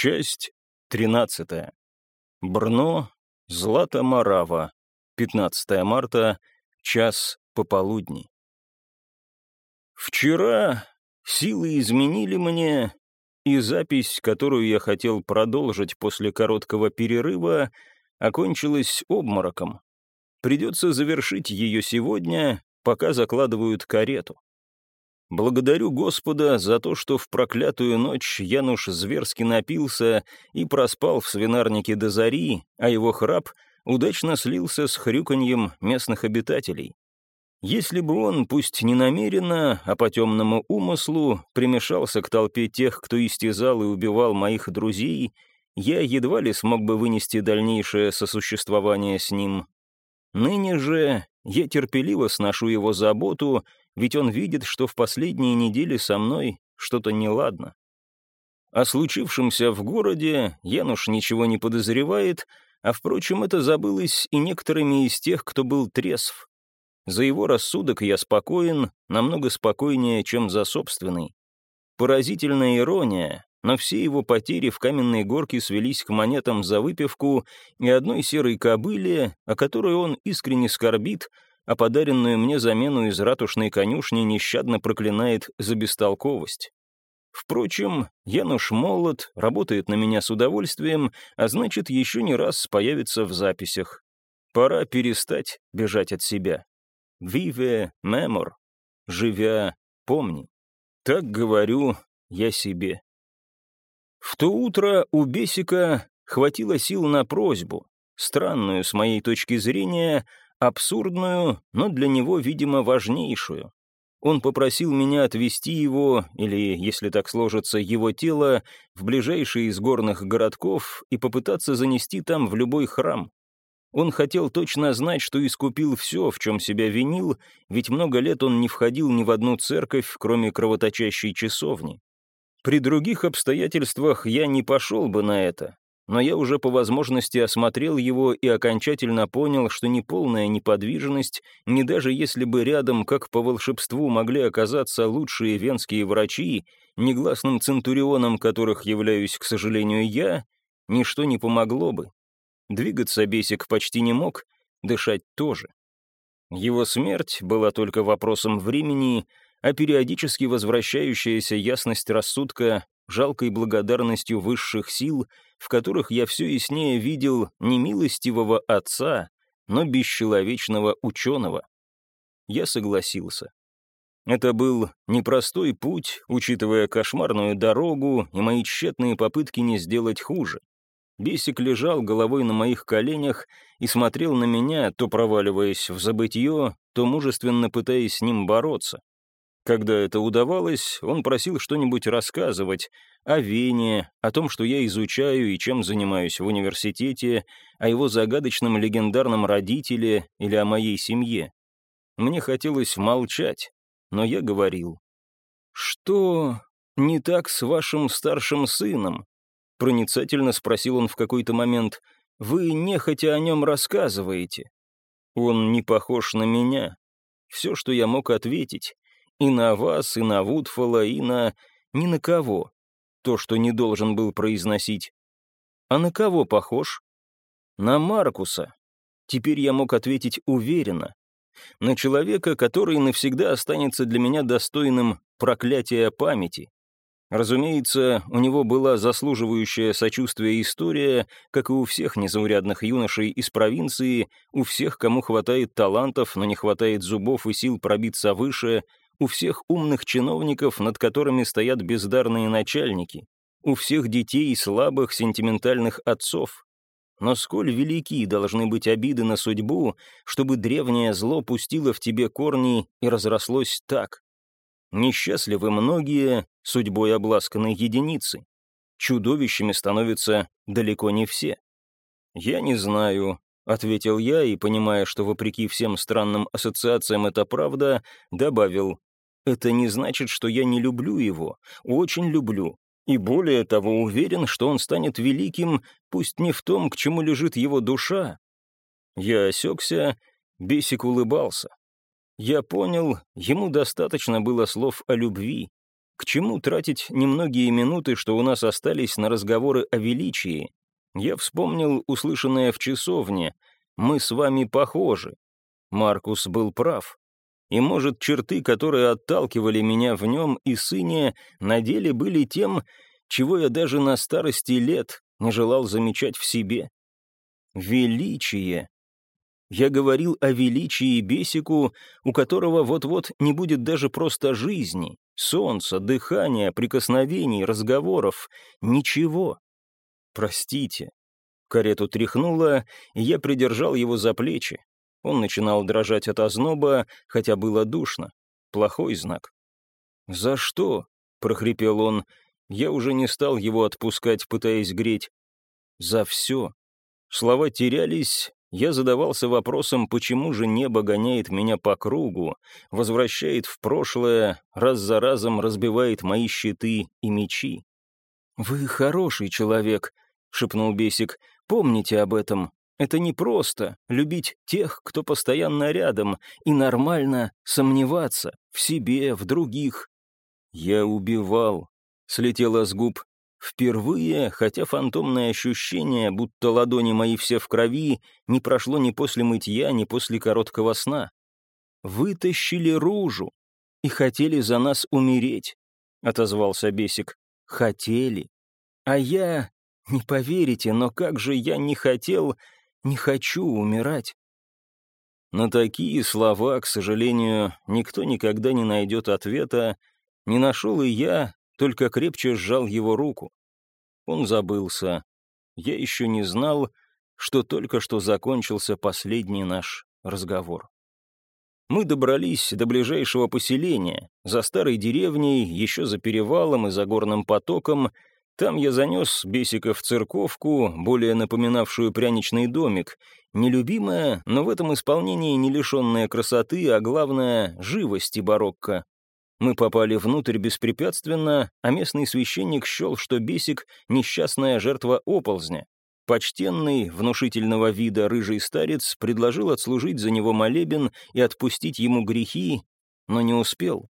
Часть 13. Брно, Злата Марава, 15 марта, час пополудни. Вчера силы изменили мне, и запись, которую я хотел продолжить после короткого перерыва, окончилась обмороком. Придется завершить ее сегодня, пока закладывают карету. Благодарю Господа за то, что в проклятую ночь Януш зверски напился и проспал в свинарнике до зари, а его храп удачно слился с хрюканьем местных обитателей. Если бы он, пусть не намеренно, а по темному умыслу, примешался к толпе тех, кто истязал и убивал моих друзей, я едва ли смог бы вынести дальнейшее сосуществование с ним. Ныне же я терпеливо сношу его заботу ведь он видит, что в последние недели со мной что-то неладно. О случившемся в городе Януш ничего не подозревает, а, впрочем, это забылось и некоторыми из тех, кто был трезв. За его рассудок я спокоен, намного спокойнее, чем за собственный. Поразительная ирония, но все его потери в каменной горке свелись к монетам за выпивку и одной серой кобыле, о которой он искренне скорбит — а подаренную мне замену из ратушной конюшни нещадно проклинает за бестолковость. Впрочем, Януш молод, работает на меня с удовольствием, а значит, еще не раз появится в записях. Пора перестать бежать от себя. «Vive memor» — «Живя, помни». Так говорю я себе. В то утро у Бесика хватило сил на просьбу, странную с моей точки зрения, абсурдную, но для него, видимо, важнейшую. Он попросил меня отвезти его, или, если так сложится, его тело, в ближайший из горных городков и попытаться занести там в любой храм. Он хотел точно знать, что искупил все, в чем себя винил, ведь много лет он не входил ни в одну церковь, кроме кровоточащей часовни. При других обстоятельствах я не пошел бы на это, но я уже по возможности осмотрел его и окончательно понял, что ни полная неподвижность, ни даже если бы рядом, как по волшебству, могли оказаться лучшие венские врачи, негласным центурионом которых являюсь, к сожалению, я, ничто не помогло бы. Двигаться Бесик почти не мог, дышать тоже. Его смерть была только вопросом времени, а периодически возвращающаяся ясность рассудка жалкой благодарностью высших сил, в которых я все яснее видел не милостивого отца, но бесчеловечного ученого. Я согласился. Это был непростой путь, учитывая кошмарную дорогу и мои тщетные попытки не сделать хуже. Бесик лежал головой на моих коленях и смотрел на меня, то проваливаясь в забытье, то мужественно пытаясь с ним бороться. Когда это удавалось, он просил что-нибудь рассказывать о Вене, о том, что я изучаю и чем занимаюсь в университете, о его загадочном легендарном родителе или о моей семье. Мне хотелось молчать, но я говорил. «Что не так с вашим старшим сыном?» Проницательно спросил он в какой-то момент. «Вы нехотя о нем рассказываете». «Он не похож на меня». Все, что я мог ответить, и на вас, и на Вудфола, и на... ни на кого. То, что не должен был произносить. А на кого похож? На Маркуса. Теперь я мог ответить уверенно. На человека, который навсегда останется для меня достойным проклятия памяти. Разумеется, у него была заслуживающая сочувствия история, как и у всех незаурядных юношей из провинции, у всех, кому хватает талантов, но не хватает зубов и сил пробиться выше, у всех умных чиновников, над которыми стоят бездарные начальники, у всех детей слабых сентиментальных отцов. Но сколь велики должны быть обиды на судьбу, чтобы древнее зло пустило в тебе корни и разрослось так. Несчастливы многие, судьбой обласканной единицы. Чудовищами становятся далеко не все. Я не знаю, — ответил я и, понимая, что вопреки всем странным ассоциациям это правда, добавил, это не значит, что я не люблю его, очень люблю. И более того, уверен, что он станет великим, пусть не в том, к чему лежит его душа. Я осекся, Бесик улыбался. Я понял, ему достаточно было слов о любви. К чему тратить немногие минуты, что у нас остались на разговоры о величии? Я вспомнил услышанное в часовне. «Мы с вами похожи». Маркус был прав. И, может, черты, которые отталкивали меня в нем и сыне, на деле были тем, чего я даже на старости лет не желал замечать в себе. Величие. Я говорил о величии Бесику, у которого вот-вот не будет даже просто жизни, солнца, дыхания, прикосновений, разговоров, ничего. Простите. Карету тряхнуло, и я придержал его за плечи. Он начинал дрожать от озноба, хотя было душно. Плохой знак. «За что?» — прохрипел он. Я уже не стал его отпускать, пытаясь греть. «За все». Слова терялись, я задавался вопросом, почему же небо гоняет меня по кругу, возвращает в прошлое, раз за разом разбивает мои щиты и мечи. «Вы хороший человек», — шепнул Бесик, — «помните об этом. Это непросто — любить тех, кто постоянно рядом, и нормально сомневаться в себе, в других. Я убивал, слетело с губ. Впервые, хотя фантомное ощущение, будто ладони мои все в крови, не прошло ни после мытья, ни после короткого сна. «Вытащили ружу и хотели за нас умереть», — отозвался Бесик. «Хотели. А я, не поверите, но как же я не хотел не хочу умирать. На такие слова, к сожалению, никто никогда не найдет ответа. Не нашел и я, только крепче сжал его руку. Он забылся. Я еще не знал, что только что закончился последний наш разговор. Мы добрались до ближайшего поселения, за старой деревней, еще за перевалом и за горным потоком, там я занес Бесика в церковку, более напоминавшую пряничный домик, нелюбимая, но в этом исполнении не лишенная красоты, а главное — живости барокко. Мы попали внутрь беспрепятственно, а местный священник счел, что Бесик — несчастная жертва оползня. Почтенный, внушительного вида рыжий старец предложил отслужить за него молебен и отпустить ему грехи, но не успел.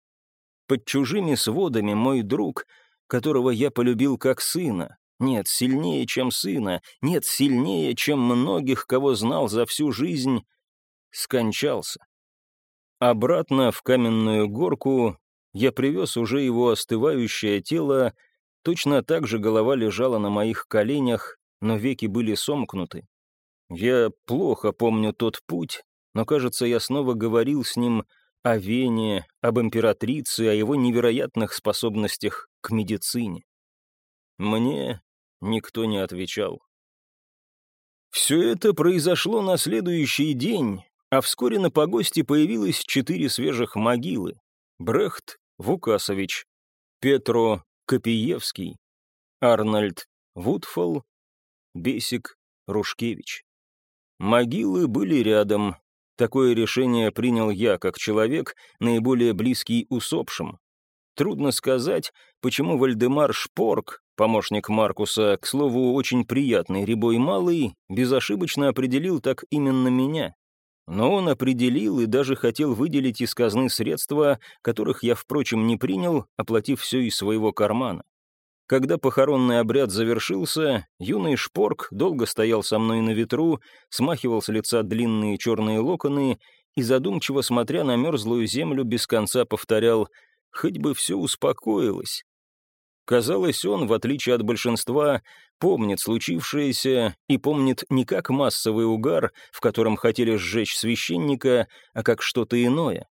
Под чужими сводами мой друг — которого я полюбил как сына. Нет, сильнее, чем сына. Нет, сильнее, чем многих, кого знал за всю жизнь. Скончался. Обратно в каменную горку я привез уже его остывающее тело, точно так же голова лежала на моих коленях, но веки были сомкнуты. Я плохо помню тот путь, но, кажется, я снова говорил с ним о Вене, об императрице, о его невероятных способностях к медицине. Мне никто не отвечал. Все это произошло на следующий день, а вскоре на погосте появилось четыре свежих могилы. Брехт Вукасович, Петро Копиевский, Арнольд Вудфол, Бесик Рушкевич. Могилы были рядом, Такое решение принял я, как человек, наиболее близкий усопшим. Трудно сказать, почему Вальдемар Шпорг, помощник Маркуса, к слову, очень приятный рябой малый, безошибочно определил так именно меня. Но он определил и даже хотел выделить из казны средства, которых я, впрочем, не принял, оплатив все из своего кармана. Когда похоронный обряд завершился, юный шпорг долго стоял со мной на ветру, смахивал с лица длинные черные локоны и, задумчиво смотря на мерзлую землю, без конца повторял «Хоть бы все успокоилось». Казалось, он, в отличие от большинства, помнит случившееся и помнит не как массовый угар, в котором хотели сжечь священника, а как что-то иное.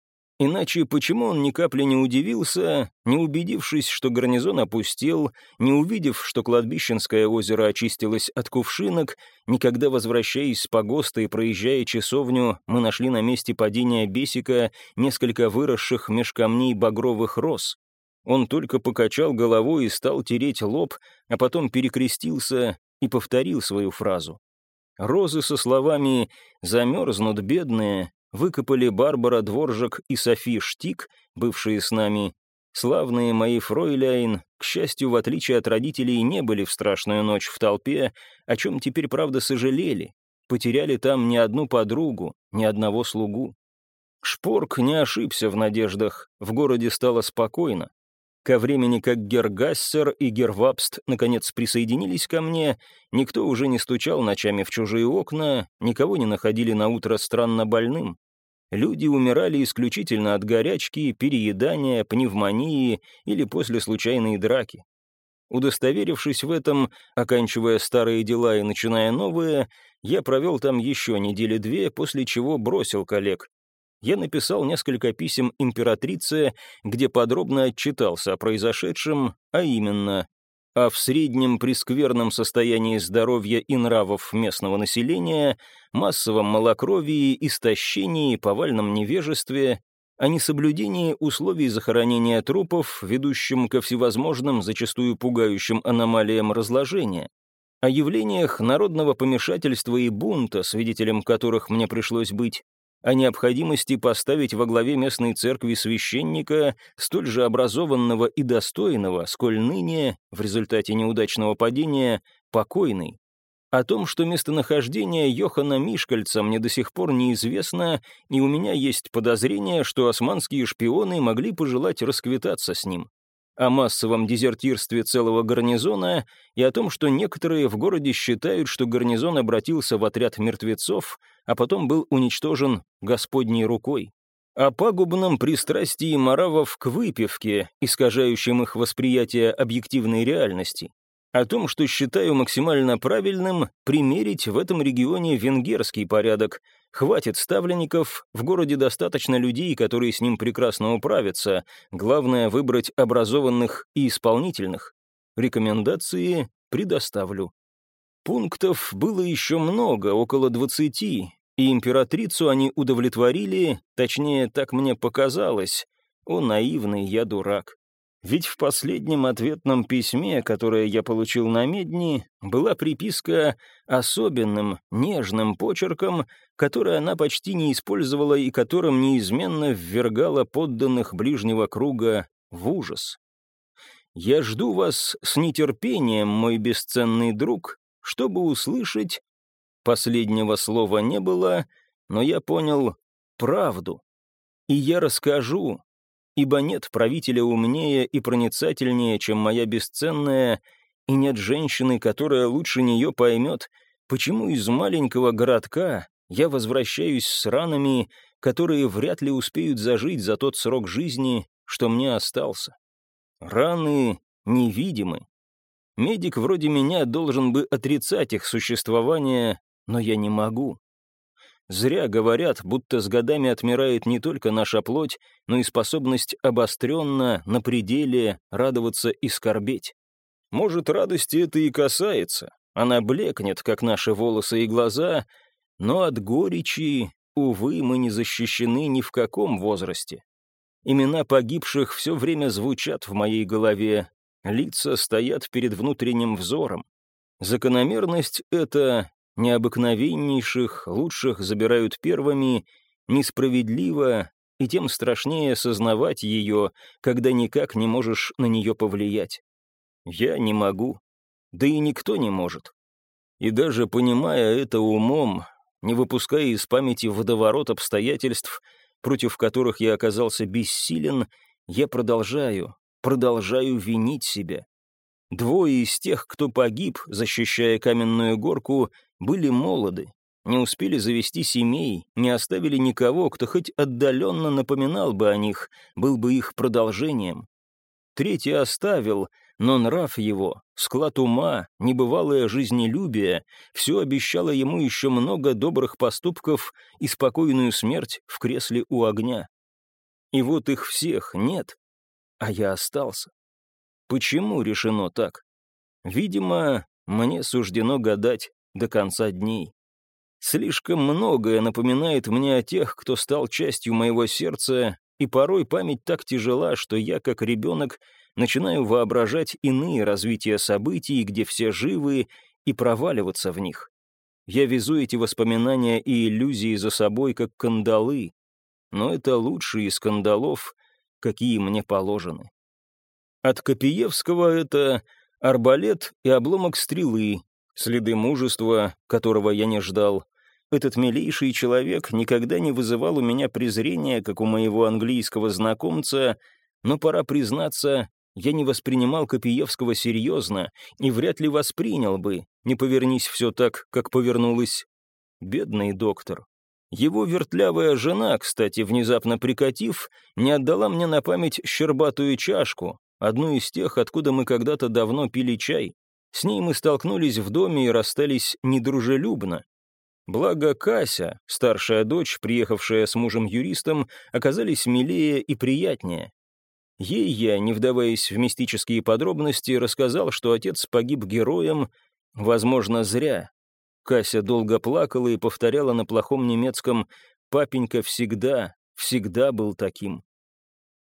Иначе почему он ни капли не удивился, не убедившись, что гарнизон опустел, не увидев, что кладбищенское озеро очистилось от кувшинок, никогда возвращаясь с погоста и проезжая часовню, мы нашли на месте падения бесика несколько выросших меж камней багровых роз. Он только покачал головой и стал тереть лоб, а потом перекрестился и повторил свою фразу. Розы со словами «замерзнут бедные, выкопали Барбара Дворжак и Софи Штик, бывшие с нами. Славные мои фройляйн, к счастью, в отличие от родителей, не были в страшную ночь в толпе, о чем теперь, правда, сожалели. Потеряли там ни одну подругу, ни одного слугу. Шпорк не ошибся в надеждах, в городе стало спокойно. Ко времени, как Гергассер и Гервапст наконец присоединились ко мне, никто уже не стучал ночами в чужие окна, никого не находили на утро странно больным. Люди умирали исключительно от горячки, переедания, пневмонии или после случайной драки. Удостоверившись в этом, оканчивая старые дела и начиная новые, я провел там еще недели две, после чего бросил коллег. Я написал несколько писем императрице, где подробно отчитался о произошедшем, а именно о в среднем прескверном состоянии здоровья и нравов местного населения, массовом малокровии, истощении, повальном невежестве, о несоблюдении условий захоронения трупов, ведущим ко всевозможным, зачастую пугающим аномалиям разложения, о явлениях народного помешательства и бунта, свидетелем которых мне пришлось быть, о необходимости поставить во главе местной церкви священника, столь же образованного и достойного, сколь ныне, в результате неудачного падения, покойный, о том, что местонахождение Йохана Мишкальца мне до сих пор неизвестно, и у меня есть подозрение, что османские шпионы могли пожелать расквитаться с ним. О массовом дезертирстве целого гарнизона и о том, что некоторые в городе считают, что гарнизон обратился в отряд мертвецов, а потом был уничтожен Господней рукой. О пагубном пристрастии маравов к выпивке, искажающем их восприятие объективной реальности о том, что считаю максимально правильным примерить в этом регионе венгерский порядок. Хватит ставленников, в городе достаточно людей, которые с ним прекрасно управятся. Главное — выбрать образованных и исполнительных. Рекомендации предоставлю. Пунктов было еще много, около двадцати, и императрицу они удовлетворили, точнее, так мне показалось. О, наивный я дурак. Ведь в последнем ответном письме, которое я получил на Медни, была приписка особенным, нежным почерком, который она почти не использовала и которым неизменно ввергала подданных ближнего круга в ужас. «Я жду вас с нетерпением, мой бесценный друг, чтобы услышать...» Последнего слова не было, но я понял правду. И я расскажу, ибо нет правителя умнее и проницательнее, чем моя бесценная, и нет женщины, которая лучше нее поймет, почему из маленького городка я возвращаюсь с ранами, которые вряд ли успеют зажить за тот срок жизни, что мне остался. Раны невидимы. Медик вроде меня должен бы отрицать их существование, но я не могу. Зря говорят, будто с годами отмирает не только наша плоть, но и способность обостренно, на пределе, радоваться и скорбеть. Может, радости это и касается. Она блекнет, как наши волосы и глаза, но от горечи, увы, мы не защищены ни в каком возрасте. Имена погибших все время звучат в моей голове, лица стоят перед внутренним взором. Закономерность — это необыкновеннейших, лучших забирают первыми, несправедливо, и тем страшнее сознавать ее, когда никак не можешь на нее повлиять. Я не могу, да и никто не может. И даже понимая это умом, не выпуская из памяти водоворот обстоятельств, против которых я оказался бессилен, я продолжаю, продолжаю винить себя. Двое из тех, кто погиб, защищая каменную горку, были молоды, не успели завести семей, не оставили никого, кто хоть отдаленно напоминал бы о них, был бы их продолжением. Третий оставил, но нрав его, склад ума, небывалое жизнелюбие, все обещало ему еще много добрых поступков и спокойную смерть в кресле у огня. И вот их всех нет, а я остался. Почему решено так? Видимо, мне суждено гадать до конца дней. Слишком многое напоминает мне о тех, кто стал частью моего сердца, и порой память так тяжела, что я, как ребенок, начинаю воображать иные развития событий, где все живы, и проваливаться в них. Я везу эти воспоминания и иллюзии за собой, как кандалы, но это лучшие из кандалов, какие мне положены. От Копиевского это арбалет и обломок стрелы, следы мужества, которого я не ждал. Этот милейший человек никогда не вызывал у меня презрения, как у моего английского знакомца, но, пора признаться, я не воспринимал Копиевского серьезно и вряд ли воспринял бы, не повернись все так, как повернулось. Бедный доктор. Его вертлявая жена, кстати, внезапно прикатив, не отдала мне на память щербатую чашку, одну из тех, откуда мы когда-то давно пили чай. С ней мы столкнулись в доме и расстались недружелюбно. Благо Кася, старшая дочь, приехавшая с мужем-юристом, оказались милее и приятнее. Ей я, не вдаваясь в мистические подробности, рассказал, что отец погиб героем, возможно, зря. Кася долго плакала и повторяла на плохом немецком «папенька всегда, всегда был таким».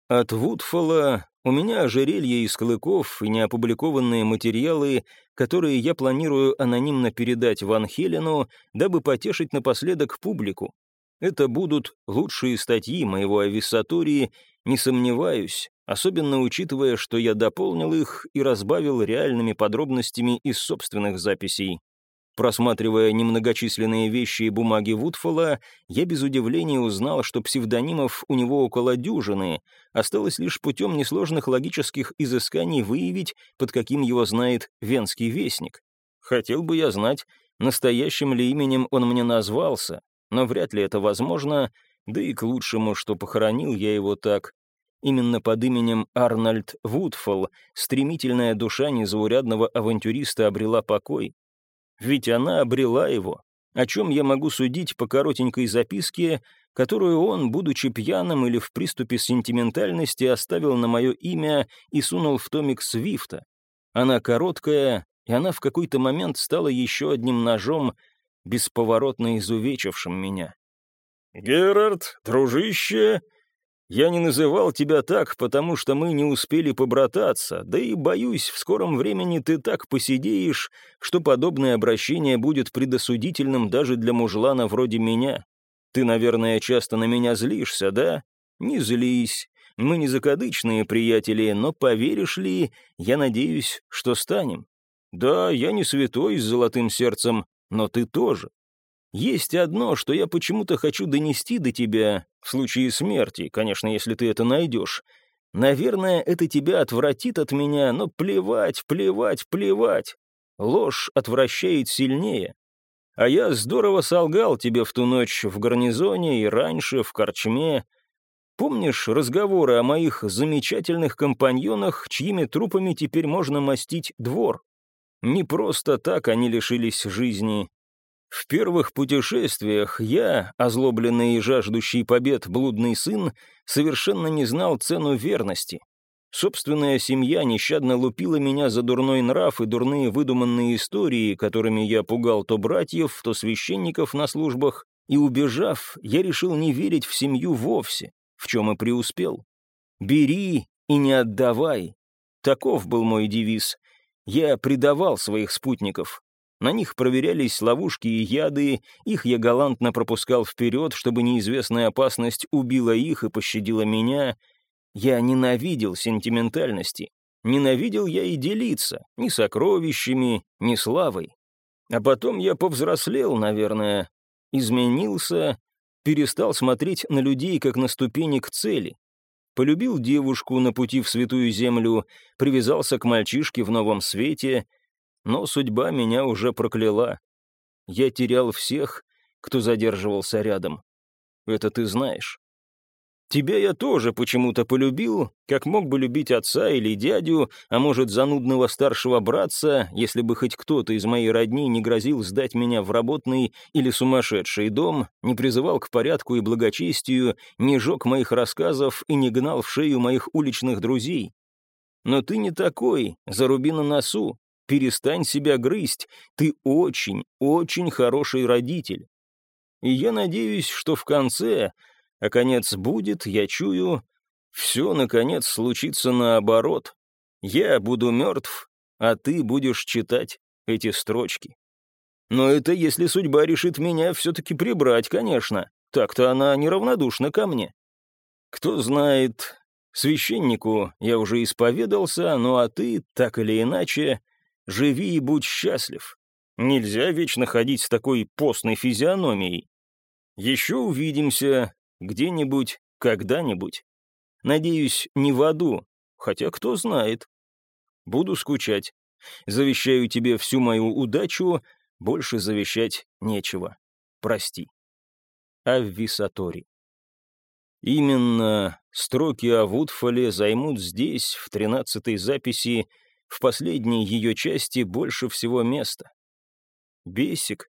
От Вудфола у меня ожерелье из клыков и неопубликованные материалы, которые я планирую анонимно передать Ван Хелену, дабы потешить напоследок публику. Это будут лучшие статьи моего ависсатории, не сомневаюсь, особенно учитывая, что я дополнил их и разбавил реальными подробностями из собственных записей. Просматривая немногочисленные вещи и бумаги Вудфола, я без удивления узнал, что псевдонимов у него около дюжины. Осталось лишь путем несложных логических изысканий выявить, под каким его знает Венский вестник. Хотел бы я знать, настоящим ли именем он мне назвался, но вряд ли это возможно, да и к лучшему, что похоронил я его так. Именно под именем Арнольд Вудфол стремительная душа незаурядного авантюриста обрела покой. Ведь она обрела его. О чем я могу судить по коротенькой записке, которую он, будучи пьяным или в приступе сентиментальности, оставил на мое имя и сунул в томик Свифта. Она короткая, и она в какой-то момент стала еще одним ножом, бесповоротно изувечившим меня. «Герард, дружище, я не называл тебя так, потому что мы не успели побрататься, да и, боюсь, в скором времени ты так посидеешь, что подобное обращение будет предосудительным даже для мужлана вроде меня. Ты, наверное, часто на меня злишься, да? Не злись. Мы не закадычные приятели, но поверишь ли, я надеюсь, что станем. Да, я не святой с золотым сердцем, но ты тоже. Есть одно, что я почему-то хочу донести до тебя, в случае смерти, конечно, если ты это найдешь. Наверное, это тебя отвратит от меня, но плевать, плевать, плевать. Ложь отвращает сильнее. А я здорово солгал тебе в ту ночь в гарнизоне и раньше в корчме. Помнишь разговоры о моих замечательных компаньонах, чьими трупами теперь можно мастить двор? Не просто так они лишились жизни, в первых путешествиях я, озлобленный и жаждущий побед блудный сын, совершенно не знал цену верности. Собственная семья нещадно лупила меня за дурной нрав и дурные выдуманные истории, которыми я пугал то братьев, то священников на службах, и, убежав, я решил не верить в семью вовсе, в чем и преуспел. «Бери и не отдавай». Таков был мой девиз. Я предавал своих спутников, на них проверялись ловушки и яды, их я галантно пропускал вперед, чтобы неизвестная опасность убила их и пощадила меня. Я ненавидел сентиментальности. Ненавидел я и делиться, ни сокровищами, ни славой. А потом я повзрослел, наверное, изменился, перестал смотреть на людей как на ступени к цели. Полюбил девушку на пути в святую землю, привязался к мальчишке в новом свете — но судьба меня уже прокляла. Я терял всех, кто задерживался рядом. Это ты знаешь. Тебя я тоже почему-то полюбил, как мог бы любить отца или дядю, а может, занудного старшего братца, если бы хоть кто-то из моей родни не грозил сдать меня в работный или сумасшедший дом, не призывал к порядку и благочестию, не жег моих рассказов и не гнал в шею моих уличных друзей. Но ты не такой, заруби на носу, Перестань себя грызть, ты очень, очень хороший родитель. И я надеюсь, что в конце, а конец будет, я чую, все, наконец, случится наоборот. Я буду мертв, а ты будешь читать эти строчки. Но это если судьба решит меня все-таки прибрать, конечно. Так-то она неравнодушна ко мне. Кто знает, священнику я уже исповедался, ну а ты, так или иначе, Живи и будь счастлив. Нельзя вечно ходить с такой постной физиономией. Еще увидимся где-нибудь, когда-нибудь. Надеюсь, не в аду, хотя кто знает. Буду скучать. Завещаю тебе всю мою удачу, больше завещать нечего. Прости. Аввисатори. Именно строки о Вудфоле займут здесь, в тринадцатой записи, в последней ее части больше всего места. Бесик.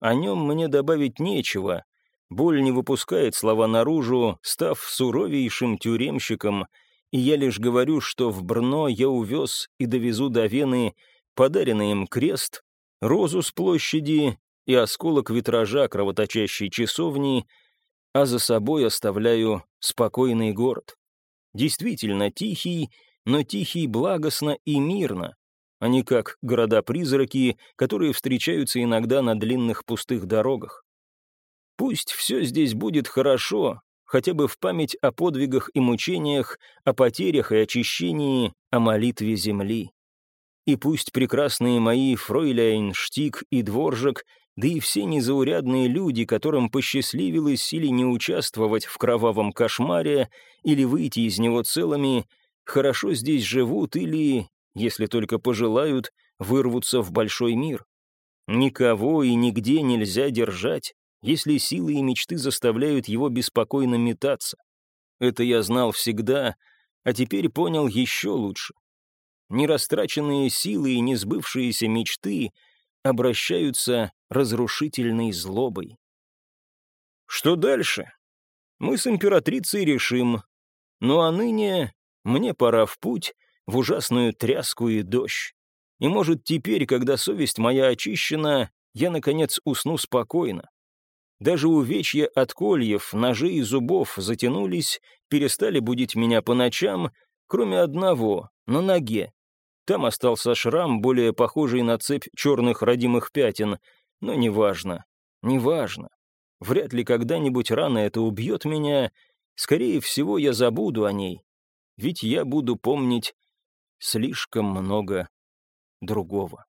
О нем мне добавить нечего. Боль не выпускает слова наружу, став суровейшим тюремщиком, и я лишь говорю, что в Брно я увез и довезу до Вены подаренный им крест, розу с площади и осколок витража кровоточащей часовни, а за собой оставляю спокойный город. Действительно тихий, но тихий благостно и мирно, а не как города-призраки, которые встречаются иногда на длинных пустых дорогах. Пусть все здесь будет хорошо, хотя бы в память о подвигах и мучениях, о потерях и очищении, о молитве земли. И пусть прекрасные мои Фройляйн, Штик и Дворжик, да и все незаурядные люди, которым посчастливилось или не участвовать в кровавом кошмаре, или выйти из него целыми, хорошо здесь живут или, если только пожелают, вырвутся в большой мир. Никого и нигде нельзя держать, если силы и мечты заставляют его беспокойно метаться. Это я знал всегда, а теперь понял еще лучше. Нерастраченные силы и несбывшиеся мечты обращаются разрушительной злобой. Что дальше? Мы с императрицей решим. Ну а ныне мне пора в путь, в ужасную тряску и дождь. И может теперь, когда совесть моя очищена, я, наконец, усну спокойно. Даже увечья от кольев, ножей и зубов затянулись, перестали будить меня по ночам, кроме одного, на ноге. Там остался шрам, более похожий на цепь черных родимых пятен, но неважно, неважно. Вряд ли когда-нибудь рано это убьет меня, скорее всего, я забуду о ней, ведь я буду помнить слишком много другого.